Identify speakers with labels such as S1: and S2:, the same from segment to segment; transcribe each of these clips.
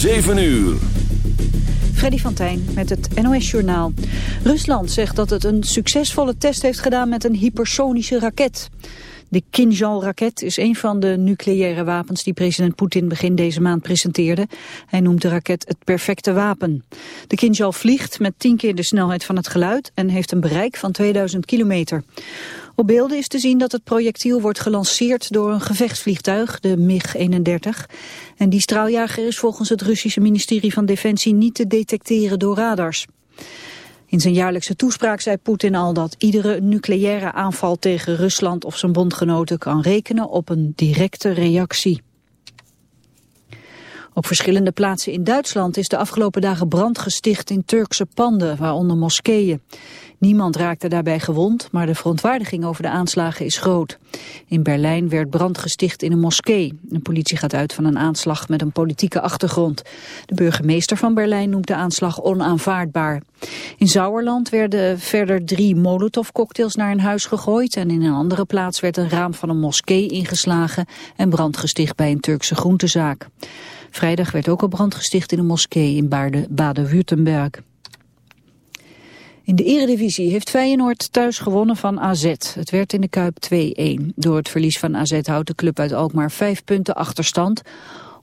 S1: 7 uur.
S2: Freddy van Tijn met het NOS-journaal. Rusland zegt dat het een succesvolle test heeft gedaan met een hypersonische raket. De Kinjal-raket is een van de nucleaire wapens die president Poetin begin deze maand presenteerde. Hij noemt de raket het perfecte wapen. De Kinjal vliegt met tien keer de snelheid van het geluid en heeft een bereik van 2000 kilometer. Op beelden is te zien dat het projectiel wordt gelanceerd door een gevechtsvliegtuig, de MiG-31. En die straaljager is volgens het Russische ministerie van Defensie niet te detecteren door radars. In zijn jaarlijkse toespraak zei Poetin al dat iedere nucleaire aanval tegen Rusland of zijn bondgenoten kan rekenen op een directe reactie. Op verschillende plaatsen in Duitsland is de afgelopen dagen brand gesticht in Turkse panden, waaronder moskeeën. Niemand raakte daarbij gewond, maar de verontwaardiging over de aanslagen is groot. In Berlijn werd brand gesticht in een moskee. De politie gaat uit van een aanslag met een politieke achtergrond. De burgemeester van Berlijn noemt de aanslag onaanvaardbaar. In Sauerland werden verder drie molotovcocktails naar een huis gegooid... en in een andere plaats werd een raam van een moskee ingeslagen... en brand gesticht bij een Turkse groentezaak. Vrijdag werd ook al brand gesticht in een moskee in Baden-Württemberg. In de eredivisie heeft Feyenoord thuis gewonnen van AZ. Het werd in de Kuip 2-1. Door het verlies van AZ houdt de club uit Alkmaar vijf punten achterstand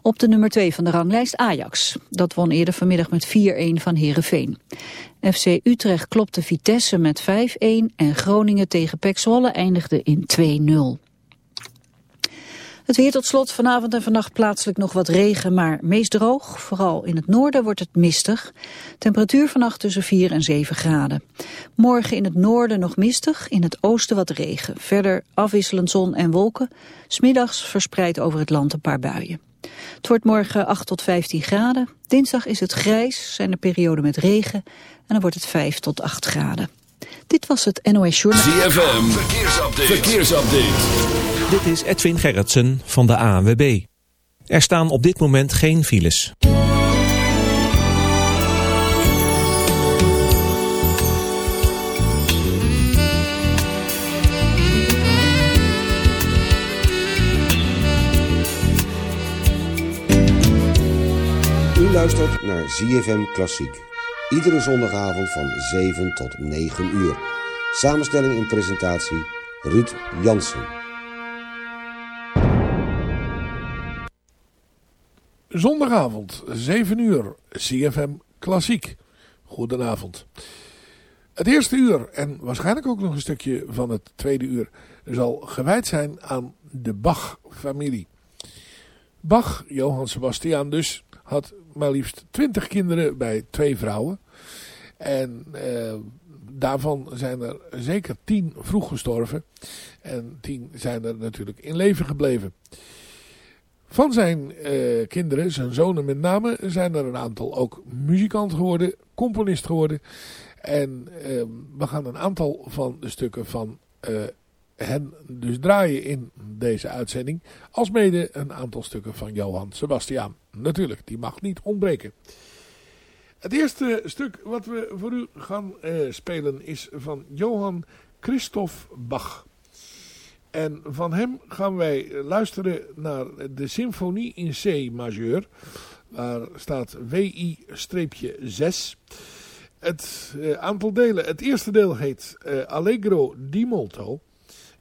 S2: op de nummer 2 van de ranglijst Ajax. Dat won eerder vanmiddag met 4-1 van Herenveen. FC Utrecht klopte Vitesse met 5-1 en Groningen tegen Pek Zwolle eindigde in 2-0. Het weer tot slot. Vanavond en vannacht plaatselijk nog wat regen, maar meest droog. Vooral in het noorden wordt het mistig. Temperatuur vannacht tussen 4 en 7 graden. Morgen in het noorden nog mistig, in het oosten wat regen. Verder afwisselend zon en wolken. Smiddags verspreid over het land een paar buien. Het wordt morgen 8 tot 15 graden. Dinsdag is het grijs, zijn er perioden met regen. En dan wordt het 5 tot 8 graden. Dit was het NOS Journal.
S1: ZFM, verkeersupdate. verkeersupdate.
S3: Dit is Edwin Gerritsen van de ANWB. Er staan op dit moment geen files.
S4: U luistert naar ZFM Klassiek. Iedere zondagavond van 7 tot 9 uur. Samenstelling en presentatie Ruud Jansen.
S5: Zondagavond, 7 uur, CFM Klassiek. Goedenavond. Het eerste uur en waarschijnlijk ook nog een stukje van het tweede uur zal gewijd zijn aan de Bach-familie. Bach, Johann Sebastian dus, had maar liefst twintig kinderen bij twee vrouwen. En eh, daarvan zijn er zeker tien vroeg gestorven. En tien zijn er natuurlijk in leven gebleven. Van zijn eh, kinderen, zijn zonen met name, zijn er een aantal ook muzikant geworden, componist geworden. En eh, we gaan een aantal van de stukken van eh, hen dus draaien in deze uitzending. Alsmede een aantal stukken van Johann Sebastian. Natuurlijk, die mag niet ontbreken. Het eerste stuk wat we voor u gaan uh, spelen is van Johann Christoph Bach. En van hem gaan wij luisteren naar de symfonie in C majeur. Waar staat WI-6. Het uh, aantal delen. Het eerste deel heet uh, Allegro di molto.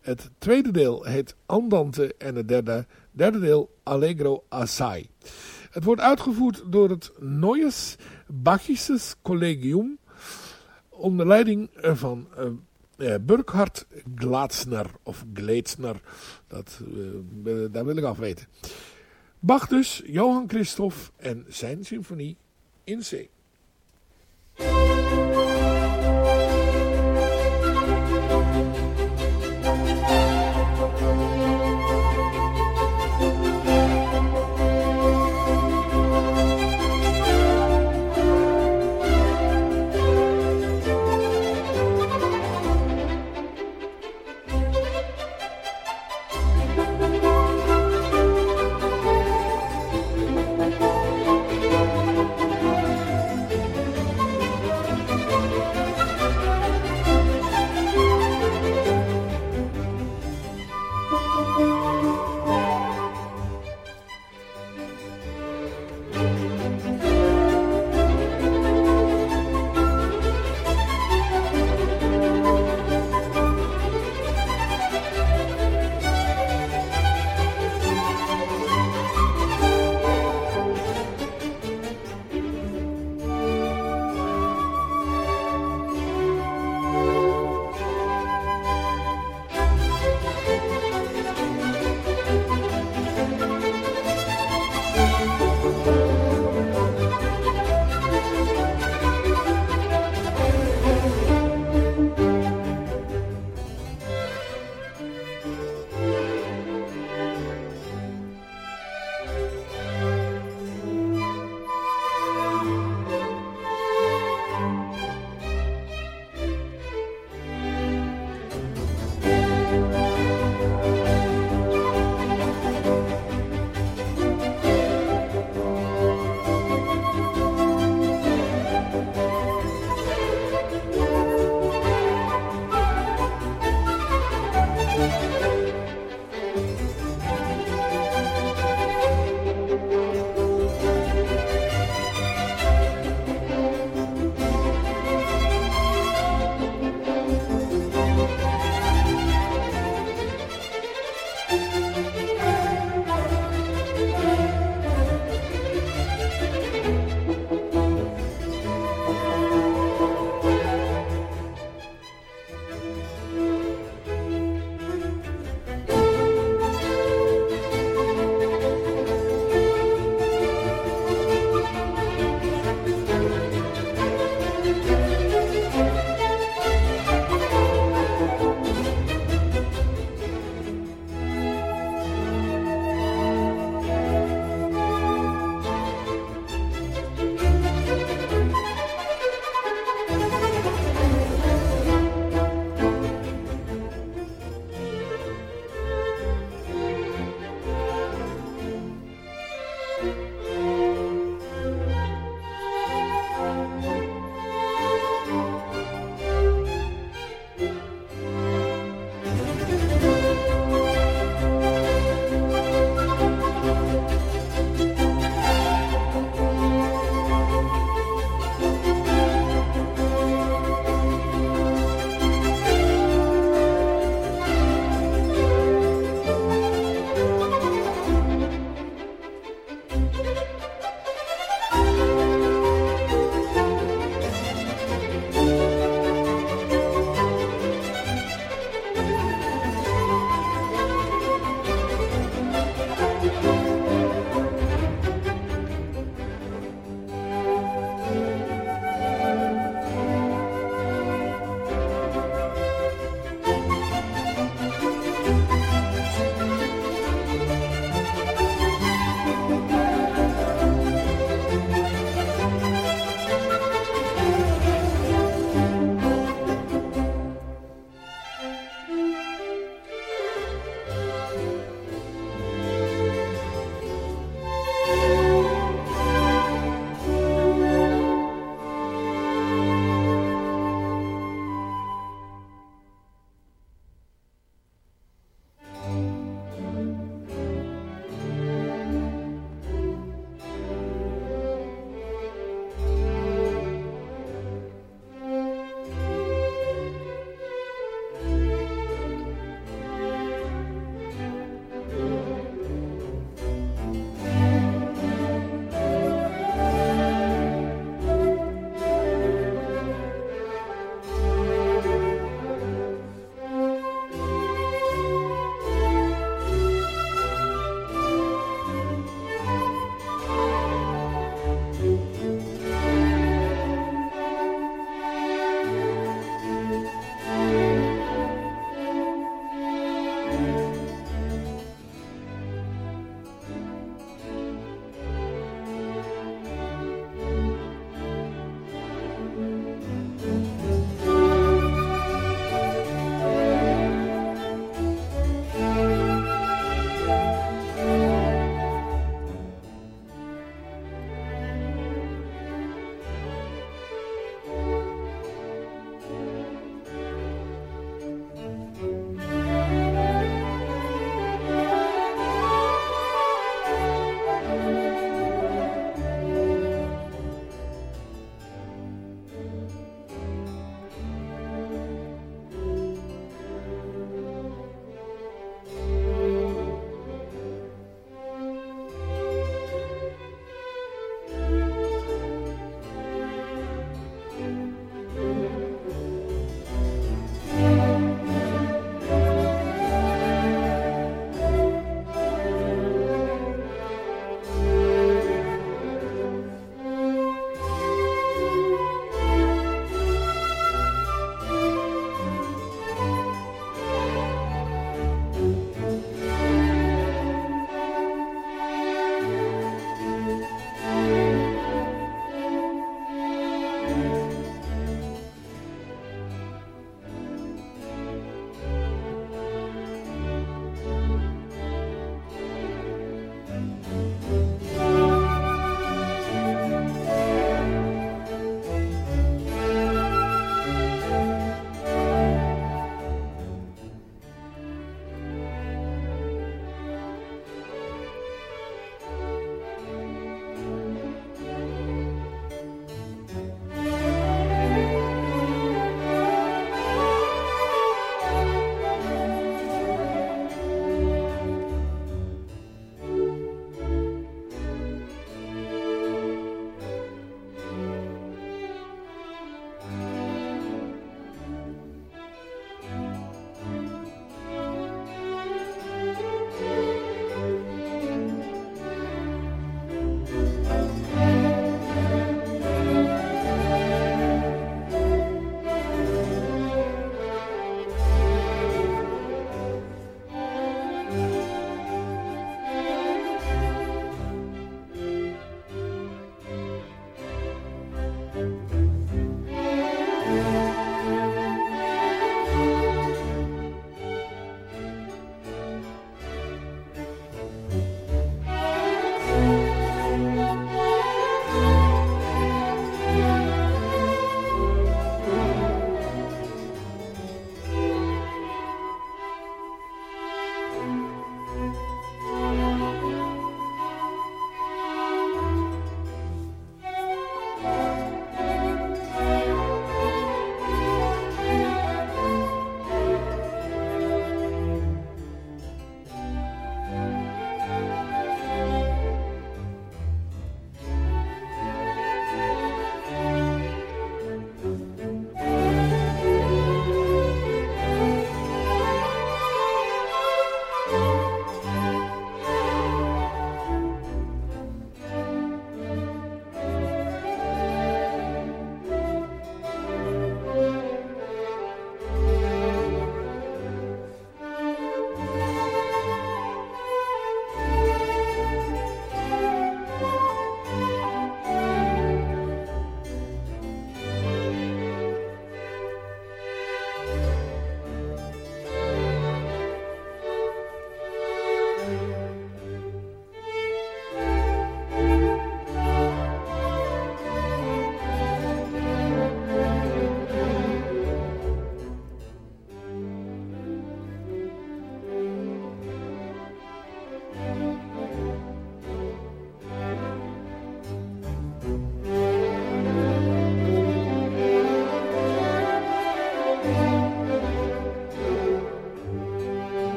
S5: Het tweede deel heet Andante en het derde, derde deel Allegro assai. Het wordt uitgevoerd door het Neues Bachisches Collegium onder leiding van uh, Burkhard Glaatsner of Gleetsner. Dat, uh, daar wil ik af weten. Bach dus, Johann Christoph en zijn symfonie in C.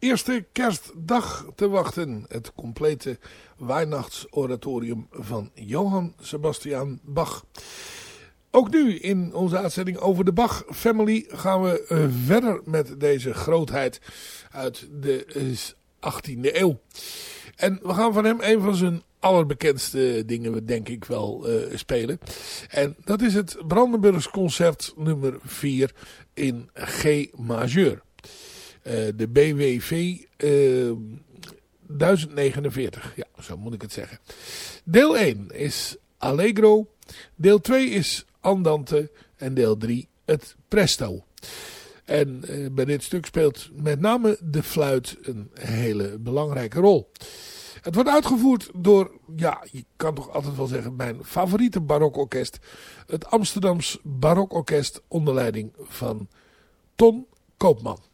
S5: eerste kerstdag te wachten. Het complete Weihnachtsoratorium van Johann Sebastian Bach. Ook nu in onze uitzending over de Bach Family gaan we uh, verder met deze grootheid uit de 18e eh, eeuw. En we gaan van hem een van zijn allerbekendste dingen, denk ik wel, uh, spelen. En dat is het Brandenburgs concert nummer 4 in G majeur. Uh, de BWV uh, 1049, ja, zo moet ik het zeggen. Deel 1 is Allegro, deel 2 is Andante en deel 3 het Presto. En uh, bij dit stuk speelt met name de fluit een hele belangrijke rol. Het wordt uitgevoerd door, ja, je kan toch altijd wel zeggen, mijn favoriete barokorkest. Het Amsterdams Barokorkest onder leiding van Ton Koopman.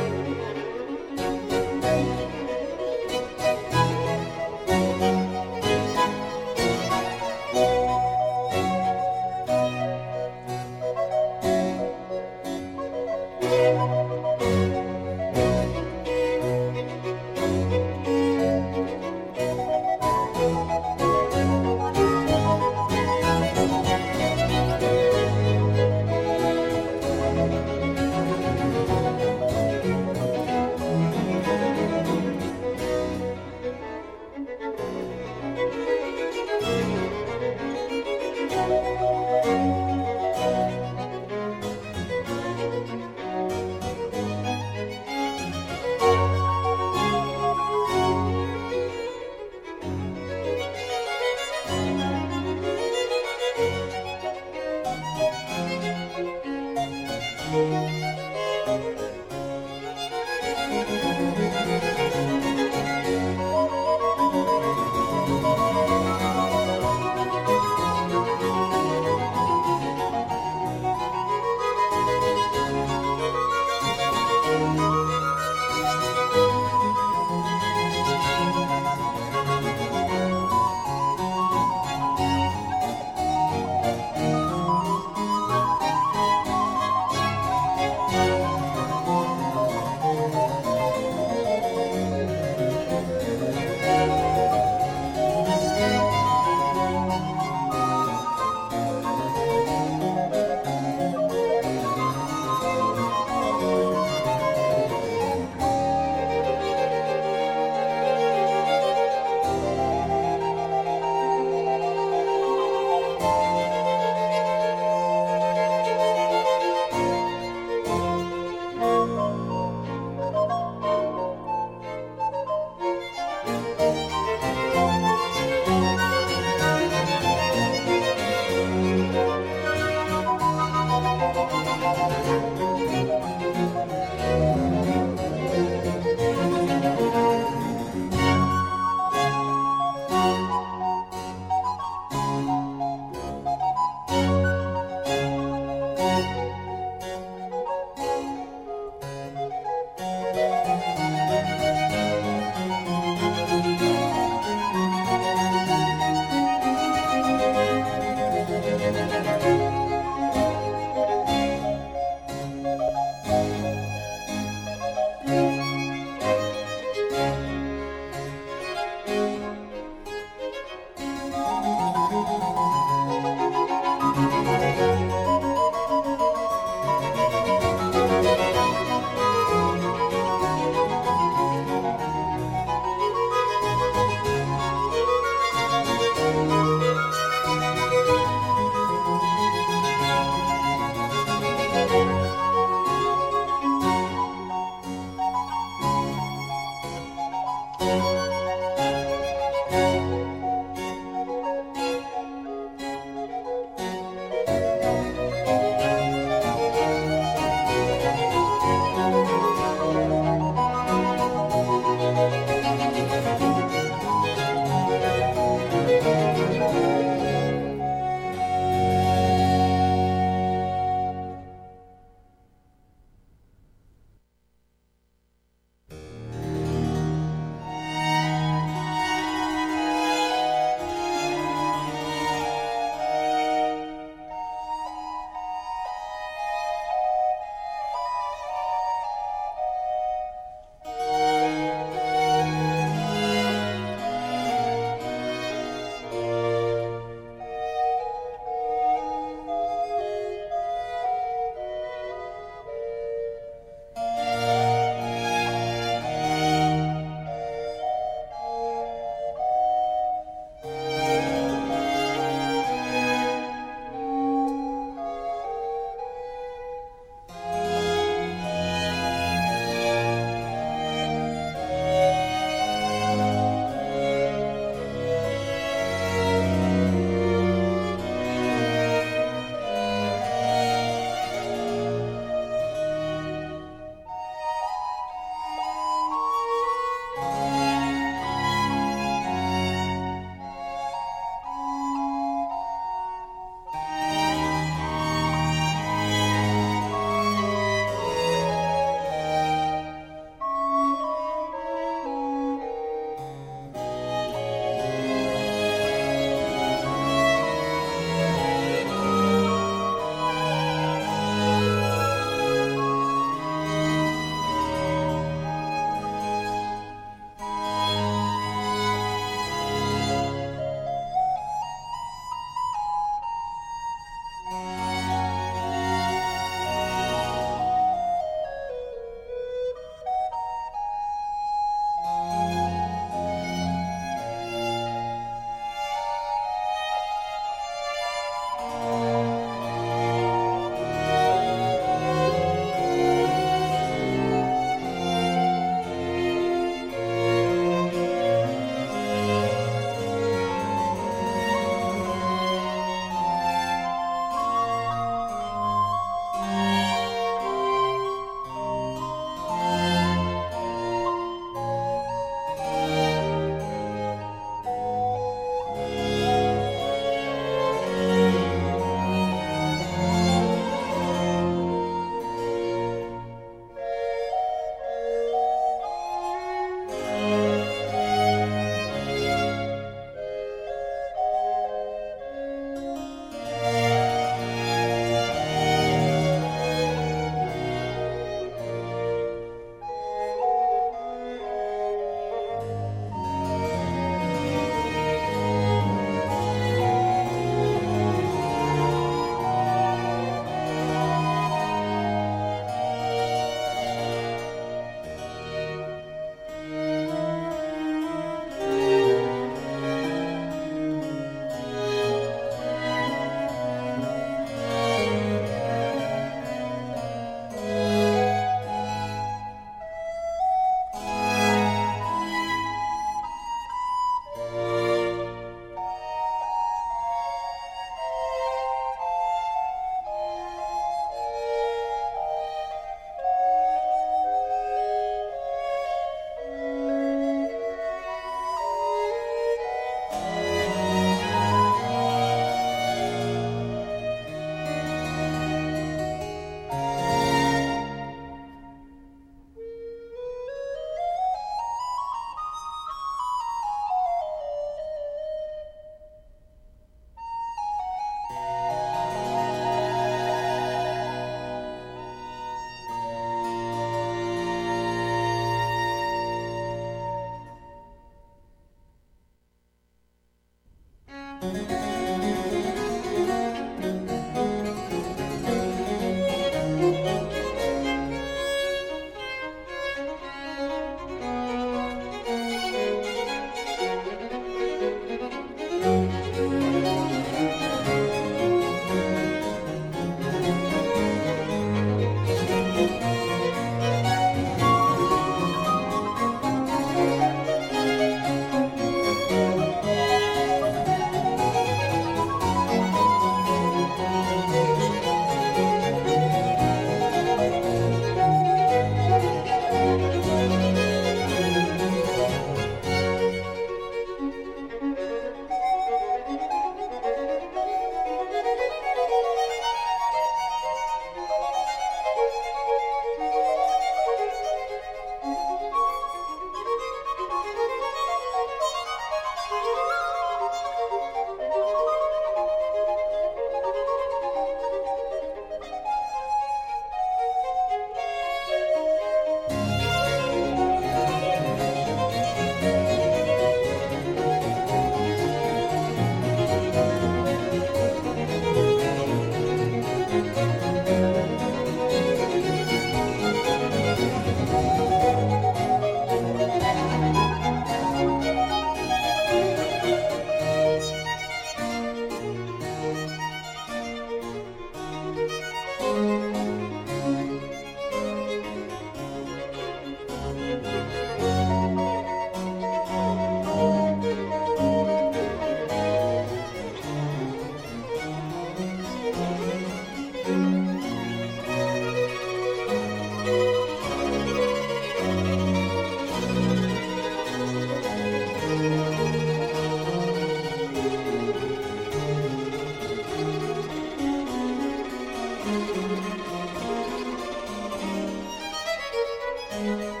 S5: En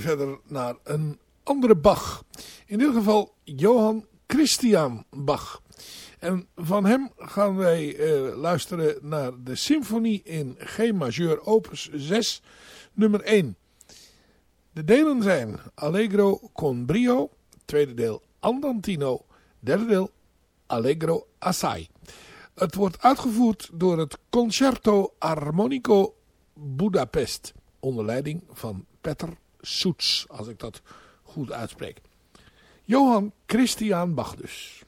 S5: verder naar een andere Bach. In dit geval Johann Christian Bach. En van hem gaan wij uh, luisteren naar de symfonie in G majeur opus 6 nummer 1. De delen zijn Allegro con brio, tweede deel Andantino, derde deel Allegro assai. Het wordt uitgevoerd door het Concerto Armonico Budapest onder leiding van Petter Soets, als ik dat goed uitspreek. Johan Christian Bach dus.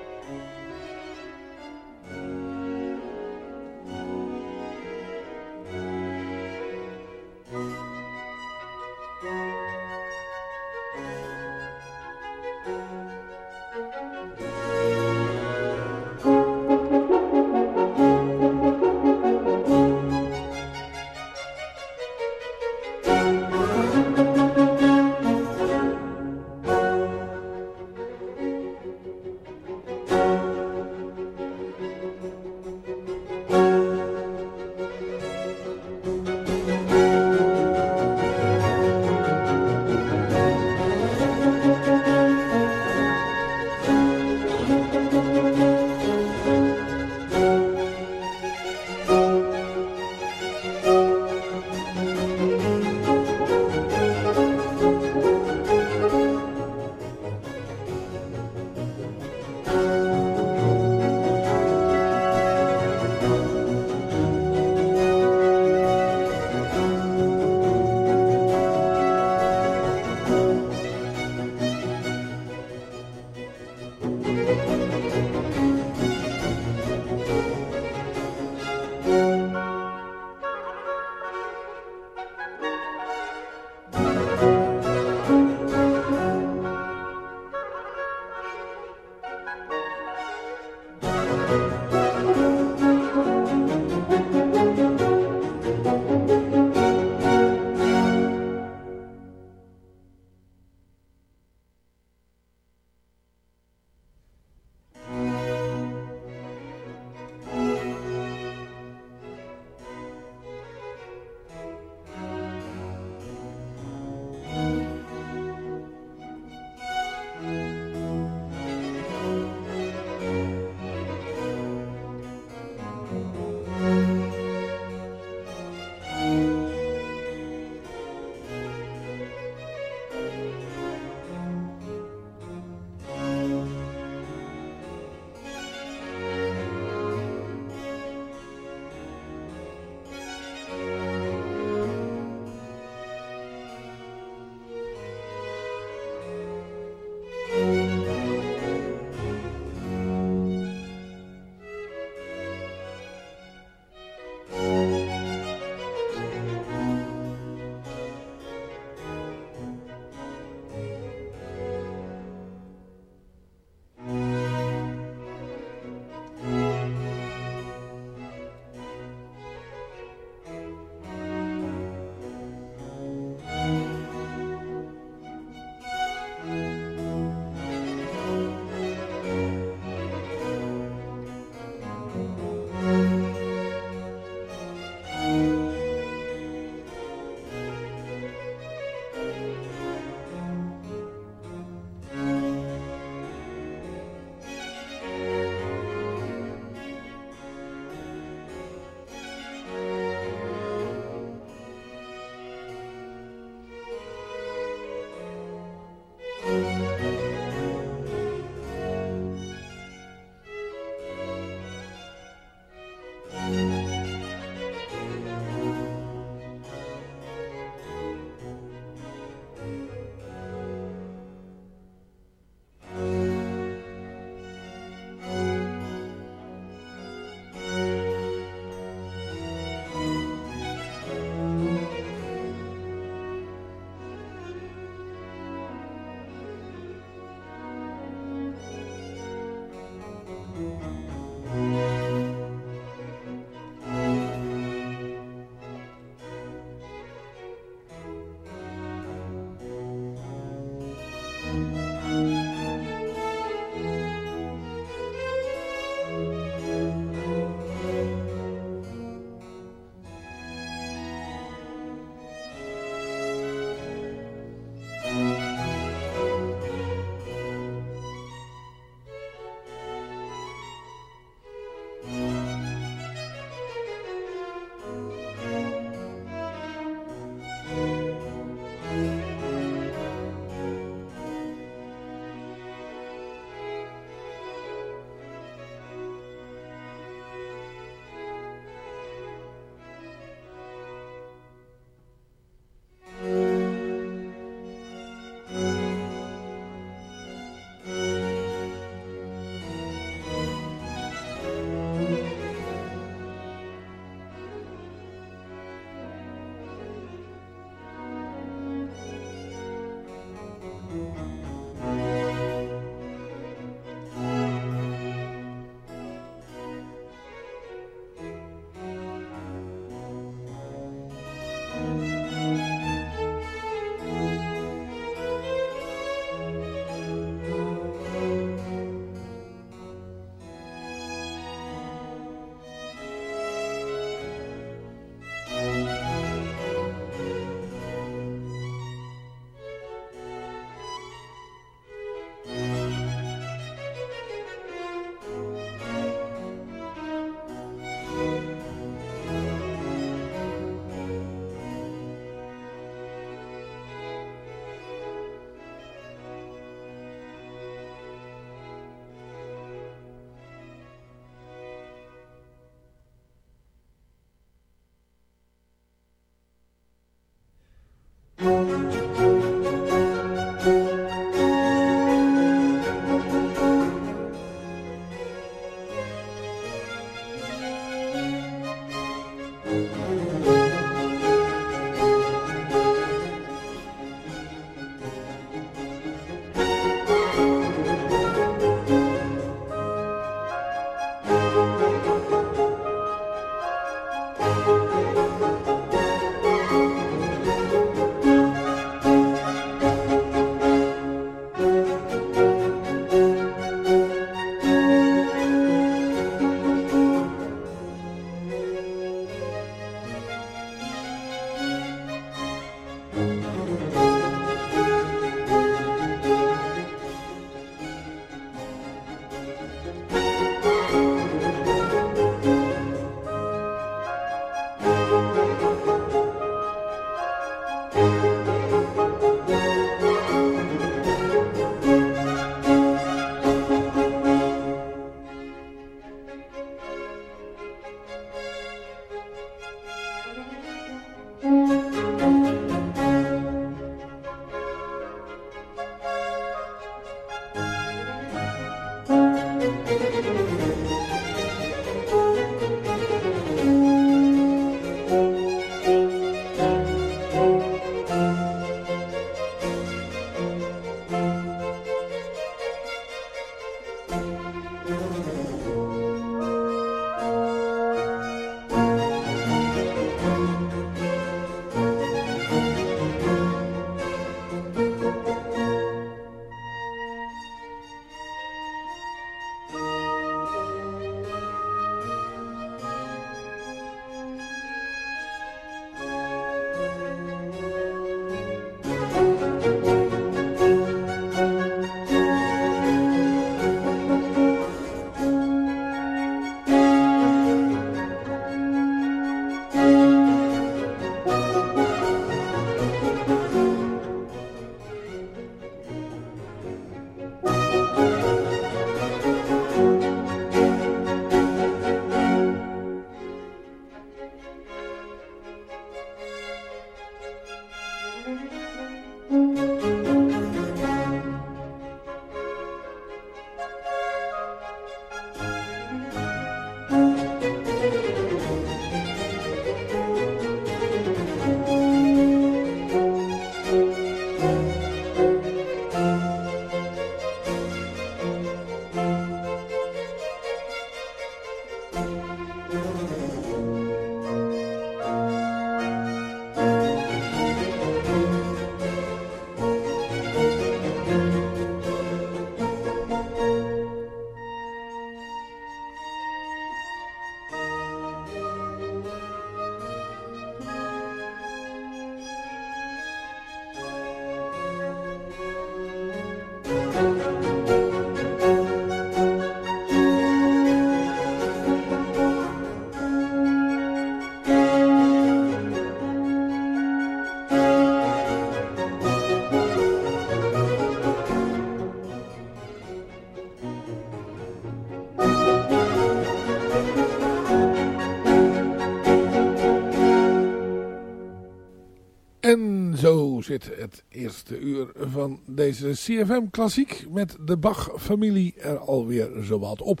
S5: Zit het eerste uur van deze CFM Klassiek met de Bach-familie er alweer zowat op.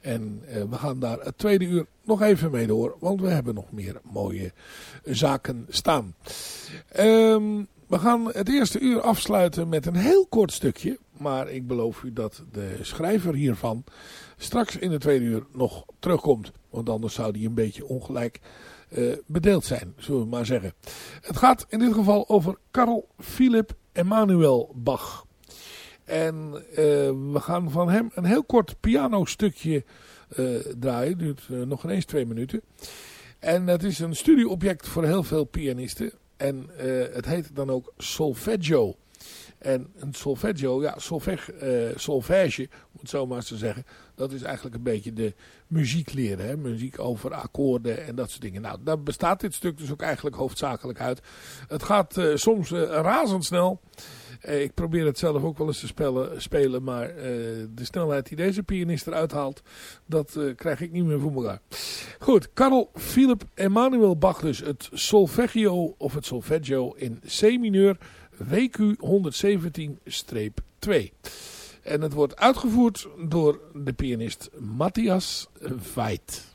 S5: En uh, we gaan daar het tweede uur nog even mee door, want we hebben nog meer mooie zaken staan. Um, we gaan het eerste uur afsluiten met een heel kort stukje. Maar ik beloof u dat de schrijver hiervan straks in het tweede uur nog terugkomt. Want anders zou die een beetje ongelijk bedeeld zijn, zullen we maar zeggen. Het gaat in dit geval over Karl Philipp Emanuel Bach. En uh, we gaan van hem een heel kort pianostukje uh, draaien. Duurt nog ineens twee minuten. En het is een studieobject voor heel veel pianisten. En het heet dan ook solfeggio. En een solfeggio, ja, solfeg, uh, solfège, om het zo maar eens te zeggen. Dat is eigenlijk een beetje de muziek leren. Hè? Muziek over akkoorden en dat soort dingen. Nou, daar bestaat dit stuk dus ook eigenlijk hoofdzakelijk uit. Het gaat uh, soms uh, razendsnel. ik probeer het zelf ook wel eens te spelen, spelen maar de snelheid die deze pianist eruit haalt, dat krijg ik niet meer voor elkaar. Goed, Karl Philipp Emanuel Bach dus het solfeggio of het solfeggio in C mineur WQ 117-2. En het wordt uitgevoerd door de pianist Matthias Veit.